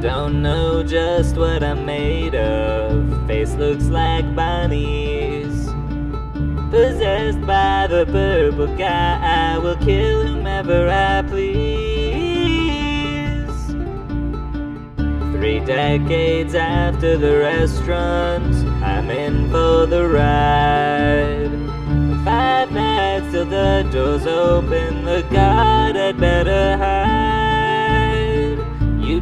Don't know just what I'm made of. Face looks like Bonnie's. Possessed by the purple guy, I will kill whomever I please. Three decades after the restaurant, I'm in for the ride. Five nights till the doors open, the guard had better hide.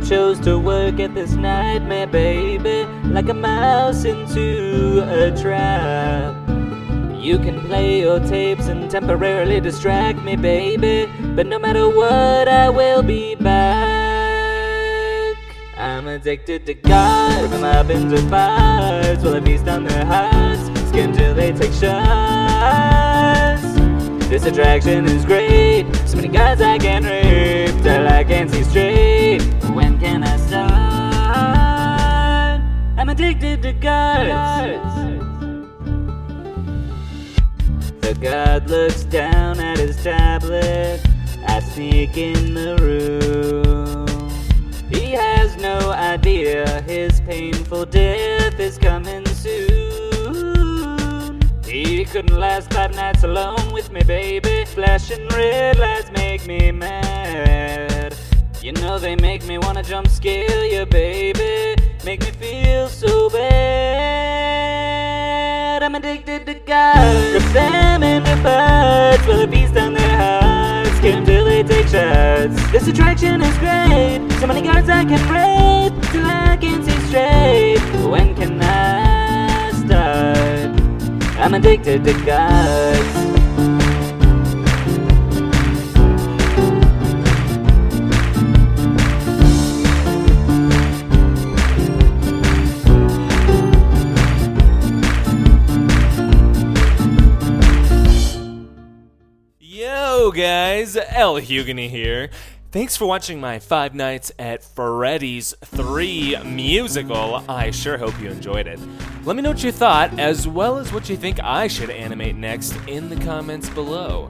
Chose to work at this nightmare, baby, like a mouse into a trap. You can play your tapes and temporarily distract me, baby, but no matter what, I will be back. I'm addicted to God, from binge of bars, while I feast on their hearts, skin till they take shots. This attraction is great, so many guys I can rape till I can't see straight. When can I start? I'm addicted to guards. The guard looks down at his tablet. I sneak in the room. He has no idea his painful death is coming soon. He couldn't last five nights alone with me, baby. Flashing red lights make me mad. You know they make me wanna jump scare you, baby. Make me feel so bad. I'm addicted to God. Rip them into parts while I feast on their hearts. 'em till they take shots. This attraction is great. So many guards I can rape till I can see straight. When can I start? I'm addicted to guards. Guys, El Hugany here. Thanks for watching my Five Nights at Freddy's 3 musical. I sure hope you enjoyed it. Let me know what you thought, as well as what you think I should animate next in the comments below.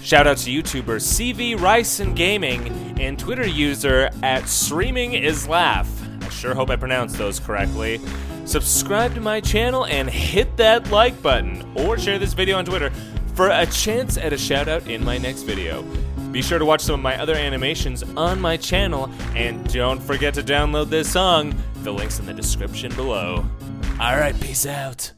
Shout out to YouTuber CV Rice and Gaming and Twitter user at Streaming Is Laugh. I sure hope I pronounced those correctly. Subscribe to my channel and hit that like button, or share this video on Twitter for a chance at a shout out in my next video. Be sure to watch some of my other animations on my channel, and don't forget to download this song. The link's in the description below. Alright, peace out.